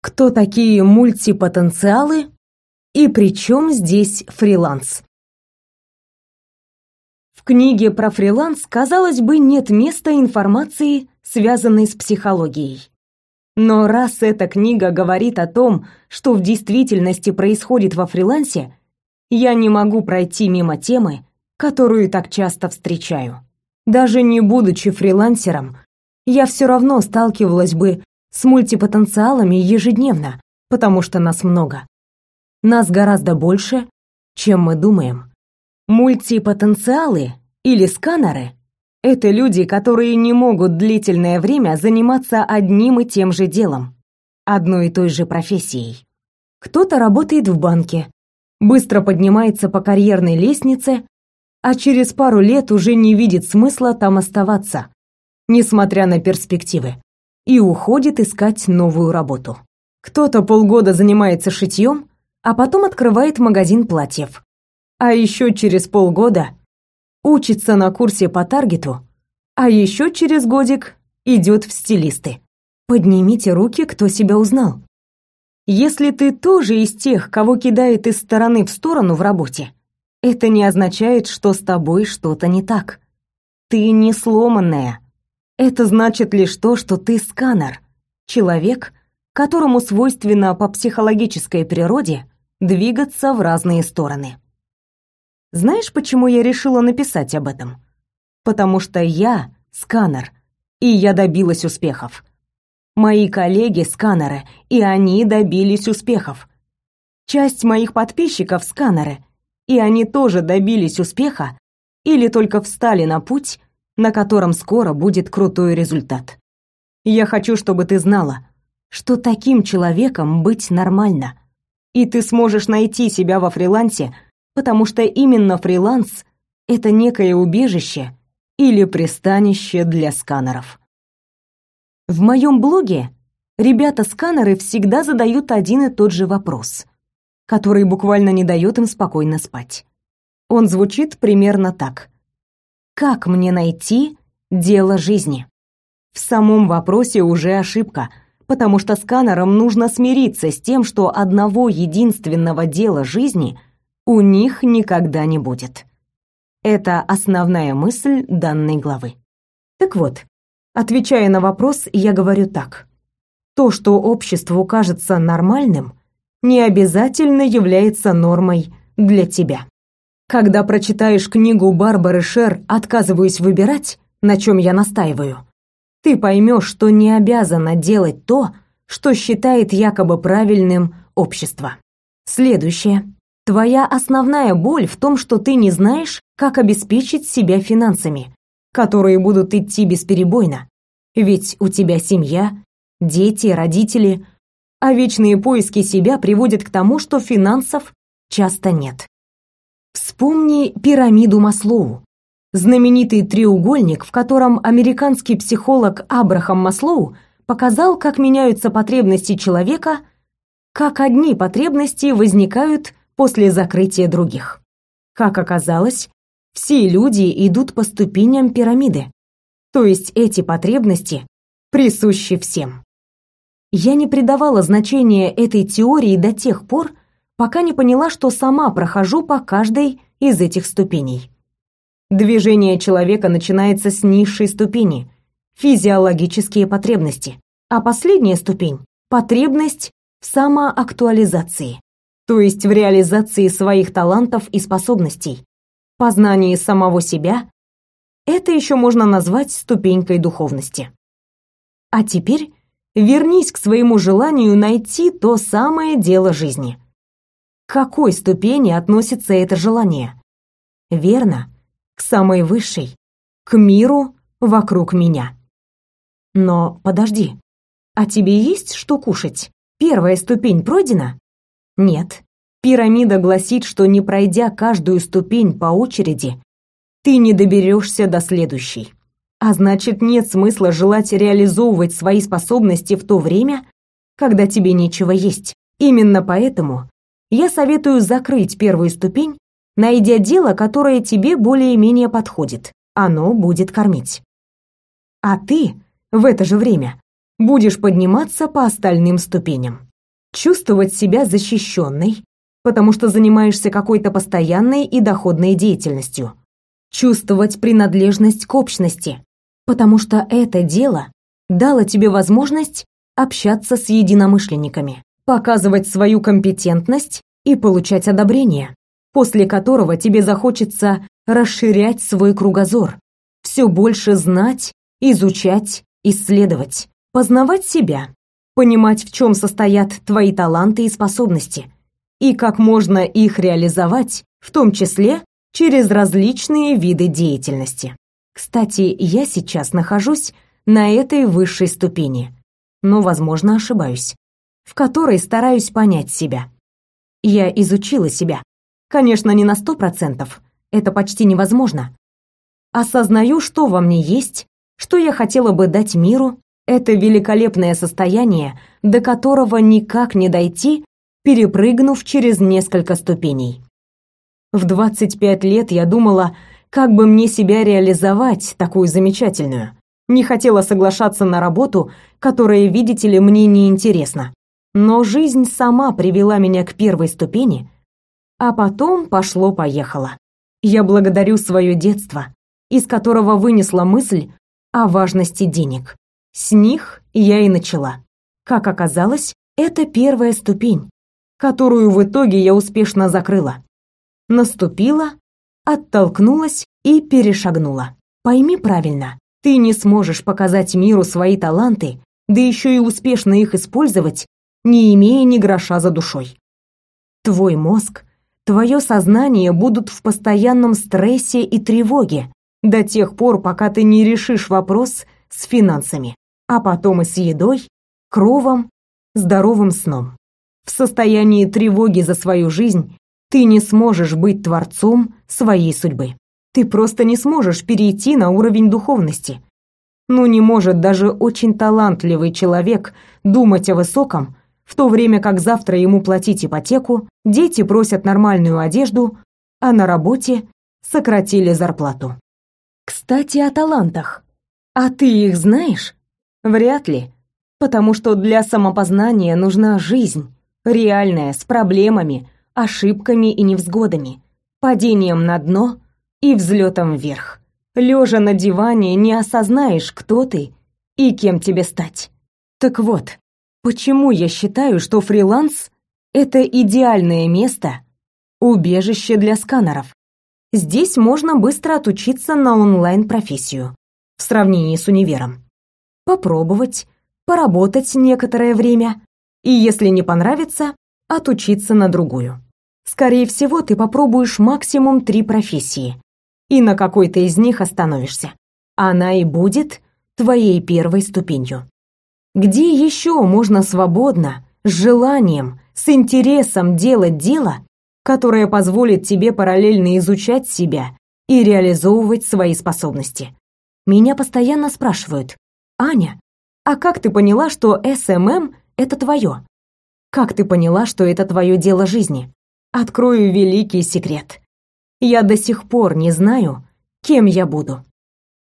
Кто такие мультипотенциалы и при чем здесь фриланс? В книге про фриланс, казалось бы, нет места информации, связанной с психологией. Но раз эта книга говорит о том, что в действительности происходит во фрилансе, я не могу пройти мимо темы, которую так часто встречаю. Даже не будучи фрилансером, я все равно сталкивалась бы с мультипотенциалами ежедневно, потому что нас много. Нас гораздо больше, чем мы думаем. Мультипотенциалы или сканеры — это люди, которые не могут длительное время заниматься одним и тем же делом, одной и той же профессией. Кто-то работает в банке, быстро поднимается по карьерной лестнице, а через пару лет уже не видит смысла там оставаться, несмотря на перспективы, и уходит искать новую работу. Кто-то полгода занимается шитьем, а потом открывает магазин платьев. А еще через полгода учится на курсе по таргету, а еще через годик идет в стилисты. Поднимите руки, кто себя узнал. Если ты тоже из тех, кого кидает из стороны в сторону в работе, это не означает, что с тобой что-то не так. Ты не сломанная. Это значит лишь то, что ты сканер, человек, которому свойственно по психологической природе двигаться в разные стороны. Знаешь, почему я решила написать об этом? Потому что я сканер, и я добилась успехов. Мои коллеги сканеры, и они добились успехов. Часть моих подписчиков сканеры, и они тоже добились успеха или только встали на путь, на котором скоро будет крутой результат. Я хочу, чтобы ты знала, что таким человеком быть нормально. И ты сможешь найти себя во фрилансе – потому что именно фриланс — это некое убежище или пристанище для сканеров. В моем блоге ребята-сканеры всегда задают один и тот же вопрос, который буквально не дает им спокойно спать. Он звучит примерно так. «Как мне найти дело жизни?» В самом вопросе уже ошибка, потому что сканерам нужно смириться с тем, что одного единственного дела жизни — у них никогда не будет. Это основная мысль данной главы. Так вот, отвечая на вопрос, я говорю так. То, что обществу кажется нормальным, не обязательно является нормой для тебя. Когда прочитаешь книгу Барбары Шер «Отказываюсь выбирать», на чем я настаиваю, ты поймешь, что не обязана делать то, что считает якобы правильным общество. Следующее. Твоя основная боль в том, что ты не знаешь, как обеспечить себя финансами, которые будут идти бесперебойно. Ведь у тебя семья, дети, родители, а вечные поиски себя приводят к тому, что финансов часто нет. Вспомни пирамиду Маслоу, знаменитый треугольник, в котором американский психолог Абрахам Маслоу показал, как меняются потребности человека, как одни потребности возникают после закрытия других. Как оказалось, все люди идут по ступеням пирамиды, то есть эти потребности присущи всем. Я не придавала значения этой теории до тех пор, пока не поняла, что сама прохожу по каждой из этих ступеней. Движение человека начинается с низшей ступени – физиологические потребности, а последняя ступень – потребность в самоактуализации то есть в реализации своих талантов и способностей, познании самого себя, это еще можно назвать ступенькой духовности. А теперь вернись к своему желанию найти то самое дело жизни. Какой ступени относится это желание? Верно, к самой высшей, к миру вокруг меня. Но подожди, а тебе есть что кушать? Первая ступень пройдена? Нет. Пирамида гласит, что не пройдя каждую ступень по очереди, ты не доберешься до следующей. А значит, нет смысла желать реализовывать свои способности в то время, когда тебе нечего есть. Именно поэтому я советую закрыть первую ступень, найдя дело, которое тебе более-менее подходит. Оно будет кормить. А ты в это же время будешь подниматься по остальным ступеням. чувствовать себя защищенной, потому что занимаешься какой-то постоянной и доходной деятельностью, чувствовать принадлежность к общности, потому что это дело дало тебе возможность общаться с единомышленниками, показывать свою компетентность и получать одобрение, после которого тебе захочется расширять свой кругозор, все больше знать, изучать, исследовать, познавать себя, понимать, в чем состоят твои таланты и способности, и как можно их реализовать, в том числе через различные виды деятельности. Кстати, я сейчас нахожусь на этой высшей ступени, но, возможно, ошибаюсь, в которой стараюсь понять себя. Я изучила себя. Конечно, не на сто процентов, это почти невозможно. Осознаю, что во мне есть, что я хотела бы дать миру, это великолепное состояние, до которого никак не дойти, перепрыгнув через несколько ступеней. В 25 лет я думала, как бы мне себя реализовать, такую замечательную. Не хотела соглашаться на работу, которая, видите ли, мне не интересна. Но жизнь сама привела меня к первой ступени, а потом пошло-поехало. Я благодарю свое детство, из которого вынесла мысль о важности денег. С них я и начала. Как оказалось, это первая ступень, которую в итоге я успешно закрыла. Наступила, оттолкнулась и перешагнула. Пойми правильно, ты не сможешь показать миру свои таланты, да еще и успешно их использовать, не имея ни гроша за душой. Твой мозг, твое сознание будут в постоянном стрессе и тревоге до тех пор, пока ты не решишь вопрос с финансами, а потом и с едой, кровом, здоровым сном. В состоянии тревоги за свою жизнь ты не сможешь быть творцом своей судьбы ты просто не сможешь перейти на уровень духовности. Ну не может даже очень талантливый человек думать о высоком, в то время как завтра ему платить ипотеку, дети просят нормальную одежду, а на работе сократили зарплату. Кстати, о талантах. А ты их знаешь? Вряд ли, потому что для самопознания нужна жизнь, реальная, с проблемами, ошибками и невзгодами, падением на дно и взлетом вверх. Лежа на диване не осознаешь, кто ты и кем тебе стать. Так вот, почему я считаю, что фриланс — это идеальное место, убежище для сканеров. Здесь можно быстро отучиться на онлайн-профессию в сравнении с универом. Попробовать, поработать некоторое время, и если не понравится, отучиться на другую. Скорее всего, ты попробуешь максимум три профессии, и на какой-то из них остановишься. Она и будет твоей первой ступенью. Где еще можно свободно, с желанием, с интересом делать дело, которое позволит тебе параллельно изучать себя и реализовывать свои способности? Меня постоянно спрашивают, «Аня, а как ты поняла, что СММ — это твое? Как ты поняла, что это твое дело жизни?» Открою великий секрет я до сих пор не знаю, кем я буду.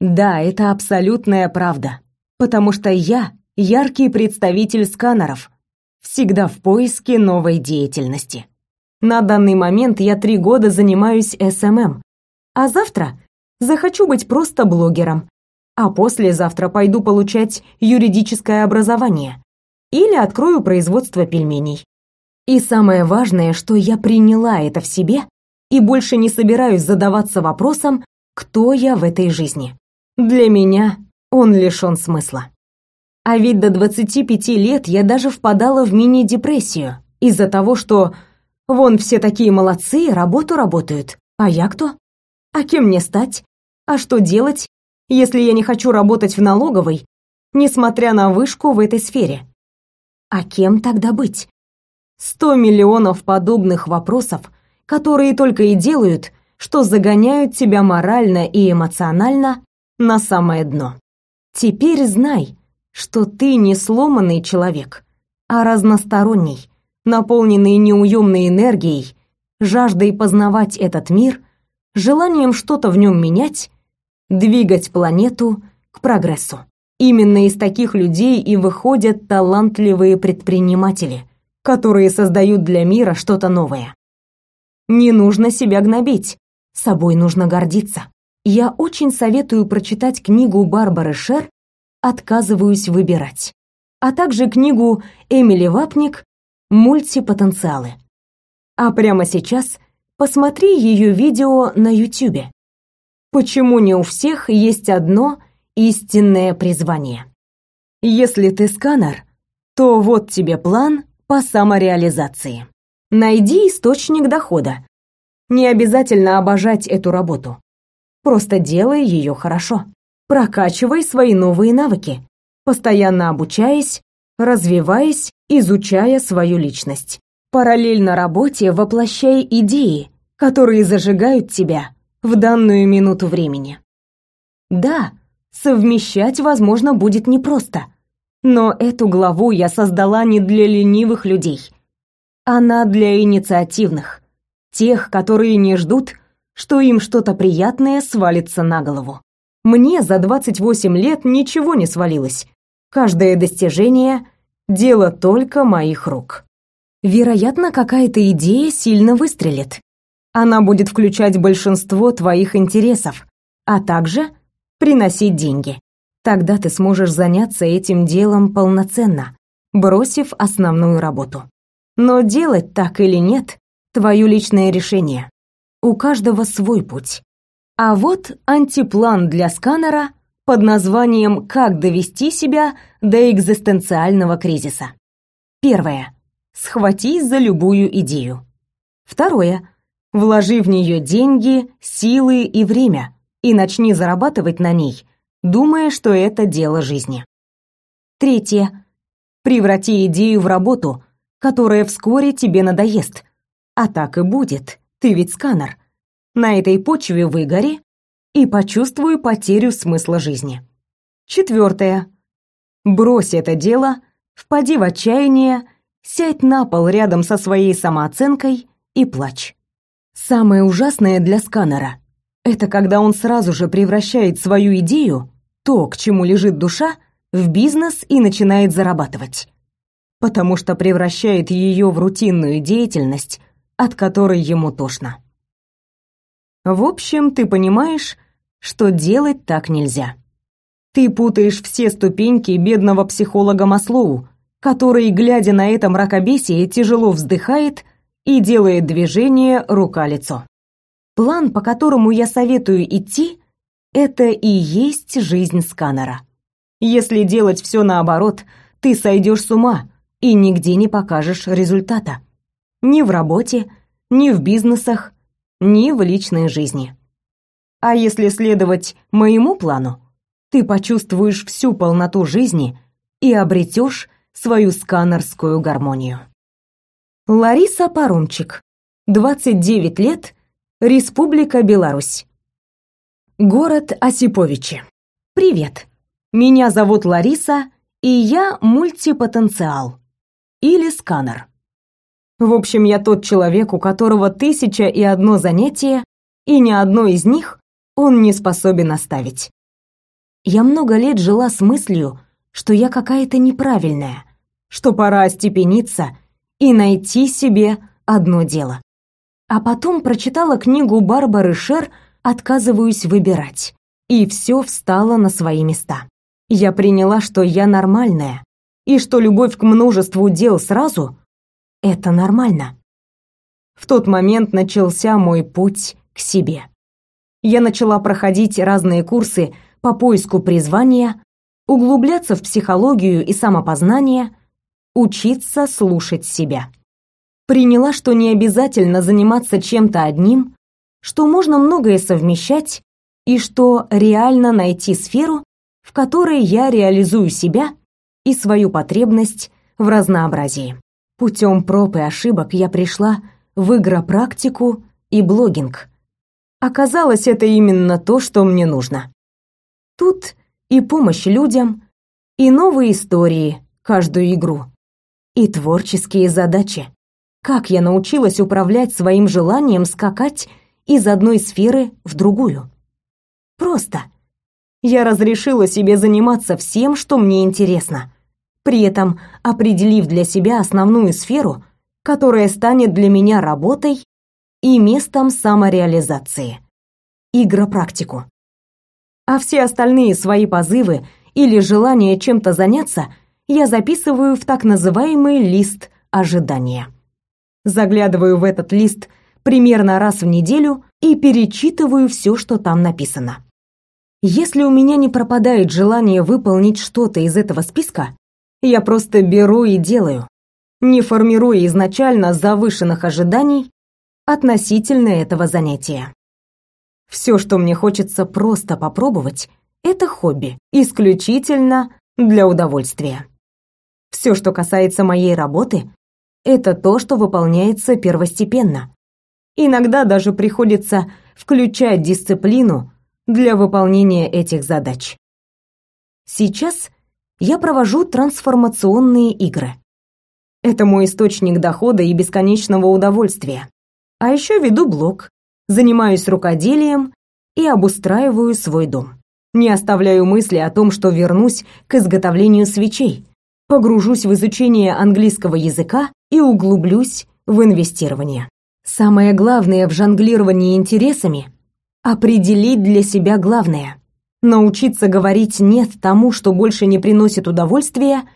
Да, это абсолютная правда, потому что я яркий представитель сканеров, всегда в поиске новой деятельности. На данный момент я три года занимаюсь СММ, а завтра захочу быть просто блогером, а послезавтра пойду получать юридическое образование или открою производство пельменей. И самое важное, что я приняла это в себе и больше не собираюсь задаваться вопросом, кто я в этой жизни. Для меня он лишен смысла. А ведь до 25 лет я даже впадала в мини-депрессию из-за того, что вон все такие молодцы, работу работают, а я кто? А кем мне стать? А что делать, если я не хочу работать в налоговой, несмотря на вышку в этой сфере? А кем тогда быть? Сто миллионов подобных вопросов которые только и делают, что загоняют тебя морально и эмоционально на самое дно. Теперь знай, что ты не сломанный человек, а разносторонний, наполненный неуемной энергией, жаждой познавать этот мир, желанием что-то в нем менять, двигать планету к прогрессу. Именно из таких людей и выходят талантливые предприниматели, которые создают для мира что-то новое. Не нужно себя гнобить, собой нужно гордиться. Я очень советую прочитать книгу Барбары Шер «Отказываюсь выбирать», а также книгу Эмили Вапник «Мультипотенциалы». А прямо сейчас посмотри ее видео на YouTube. Почему не у всех есть одно истинное призвание? Если ты сканер, то вот тебе план по самореализации. Найди источник дохода. Не обязательно обожать эту работу. Просто делай ее хорошо. Прокачивай свои новые навыки, постоянно обучаясь, развиваясь, изучая свою личность. Параллельно работе воплощай идеи, которые зажигают тебя в данную минуту времени. Да, совмещать, возможно, будет непросто. Но эту главу я создала не для ленивых людей. Она для инициативных, тех, которые не ждут, что им что-то приятное свалится на голову. Мне за 28 лет ничего не свалилось. Каждое достижение — дело только моих рук. Вероятно, какая-то идея сильно выстрелит. Она будет включать большинство твоих интересов, а также приносить деньги. Тогда ты сможешь заняться этим делом полноценно, бросив основную работу. Но делать так или нет – твое личное решение. У каждого свой путь. А вот антиплан для сканера под названием «Как довести себя до экзистенциального кризиса». Первое. Схватись за любую идею. Второе. Вложи в нее деньги, силы и время и начни зарабатывать на ней – думая, что это дело жизни. Третье. Преврати идею в работу, которая вскоре тебе надоест. А так и будет, ты ведь сканер. На этой почве выгори и почувствуй потерю смысла жизни. Четвертое. Брось это дело, впади в отчаяние, сядь на пол рядом со своей самооценкой и плачь. Самое ужасное для сканера — это когда он сразу же превращает свою идею то, к чему лежит душа, в бизнес и начинает зарабатывать. Потому что превращает ее в рутинную деятельность, от которой ему тошно. В общем, ты понимаешь, что делать так нельзя. Ты путаешь все ступеньки бедного психолога Маслоу, который, глядя на это мракобесие, тяжело вздыхает и делает движение рука-лицо. План, по которому я советую идти, это и есть жизнь сканера. Если делать все наоборот, ты сойдешь с ума и нигде не покажешь результата. Ни в работе, ни в бизнесах, ни в личной жизни. А если следовать моему плану, ты почувствуешь всю полноту жизни и обретешь свою сканерскую гармонию. Лариса Парумчик, 29 лет, Республика Беларусь. Город Осиповичи. Привет. Меня зовут Лариса, и я мультипотенциал. Или сканер. В общем, я тот человек, у которого тысяча и одно занятие, и ни одно из них он не способен оставить. Я много лет жила с мыслью, что я какая-то неправильная, что пора остепениться и найти себе одно дело. А потом прочитала книгу Барбары Шер отказываюсь выбирать. И все встало на свои места. Я приняла, что я нормальная, и что любовь к множеству дел сразу — это нормально. В тот момент начался мой путь к себе. Я начала проходить разные курсы по поиску призвания, углубляться в психологию и самопознание, учиться слушать себя. Приняла, что не обязательно заниматься чем-то одним, что можно многое совмещать и что реально найти сферу, в которой я реализую себя и свою потребность в разнообразии. Путем проб и ошибок я пришла в игропрактику и блогинг. Оказалось, это именно то, что мне нужно. Тут и помощь людям, и новые истории каждую игру, и творческие задачи. Как я научилась управлять своим желанием скакать из одной сферы в другую. Просто. Я разрешила себе заниматься всем, что мне интересно, при этом определив для себя основную сферу, которая станет для меня работой и местом самореализации. Игропрактику. А все остальные свои позывы или желание чем-то заняться я записываю в так называемый лист ожидания. Заглядываю в этот лист примерно раз в неделю и перечитываю все, что там написано. Если у меня не пропадает желание выполнить что-то из этого списка, я просто беру и делаю, не формируя изначально завышенных ожиданий относительно этого занятия. Все, что мне хочется просто попробовать, это хобби, исключительно для удовольствия. Все, что касается моей работы, это то, что выполняется первостепенно. Иногда даже приходится включать дисциплину для выполнения этих задач. Сейчас я провожу трансформационные игры. Это мой источник дохода и бесконечного удовольствия. А еще веду блог, занимаюсь рукоделием и обустраиваю свой дом. Не оставляю мысли о том, что вернусь к изготовлению свечей, погружусь в изучение английского языка и углублюсь в инвестирование. Самое главное в жонглировании интересами — определить для себя главное. Научиться говорить «нет» тому, что больше не приносит удовольствия,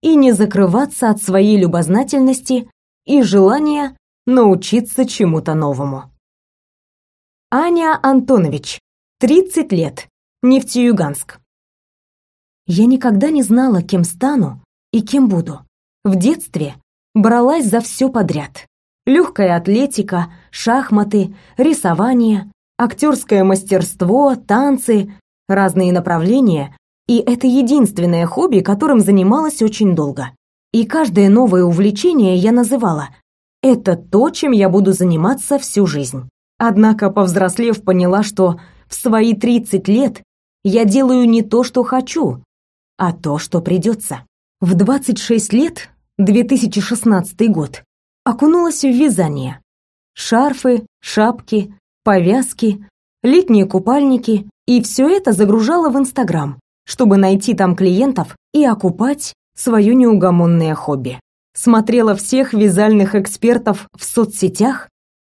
и не закрываться от своей любознательности и желания научиться чему-то новому. Аня Антонович, 30 лет, Нефтеюганск. Я никогда не знала, кем стану и кем буду. В детстве бралась за все подряд. Легкая атлетика, шахматы, рисование, актерское мастерство, танцы, разные направления, и это единственное хобби, которым занималась очень долго. И каждое новое увлечение я называла «это то, чем я буду заниматься всю жизнь». Однако, повзрослев, поняла, что в свои 30 лет я делаю не то, что хочу, а то, что придется. В 26 лет, 2016 год, окунулась в вязание. Шарфы, шапки, повязки, летние купальники, и все это загружала в Инстаграм, чтобы найти там клиентов и окупать свое неугомонное хобби. Смотрела всех вязальных экспертов в соцсетях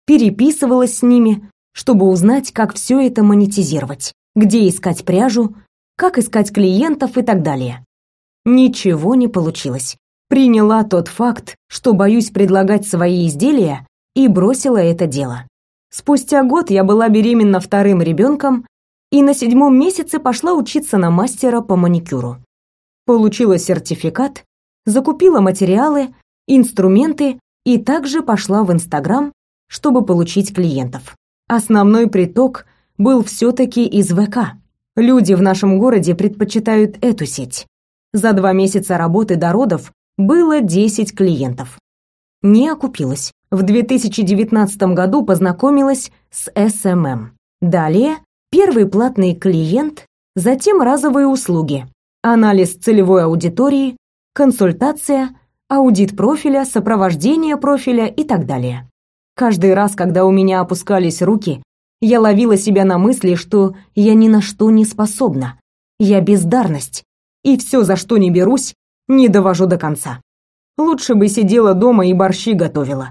переписывалась с ними, чтобы узнать, как все это монетизировать, где искать пряжу, как искать клиентов и так далее. Ничего не получилось. Приняла тот факт, что боюсь предлагать свои изделия, и бросила это дело. Спустя год я была беременна вторым ребенком и на седьмом месяце пошла учиться на мастера по маникюру. Получила сертификат, закупила материалы, инструменты и также пошла в Инстаграм чтобы получить клиентов. Основной приток был все-таки из ВК. Люди в нашем городе предпочитают эту сеть. За два месяца работы до родов было 10 клиентов. Не окупилась. В 2019 году познакомилась с СММ. Далее первый платный клиент, затем разовые услуги, анализ целевой аудитории, консультация, аудит профиля, сопровождение профиля и так далее. Каждый раз, когда у меня опускались руки, я ловила себя на мысли, что я ни на что не способна. Я бездарность, и все, за что не берусь, не довожу до конца. Лучше бы сидела дома и борщи готовила.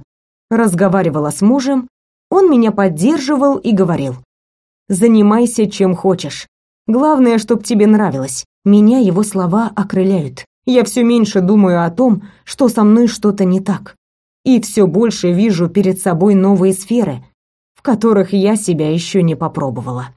Разговаривала с мужем, он меня поддерживал и говорил. «Занимайся чем хочешь. Главное, чтоб тебе нравилось». Меня его слова окрыляют. Я все меньше думаю о том, что со мной что-то не так и все больше вижу перед собой новые сферы, в которых я себя еще не попробовала.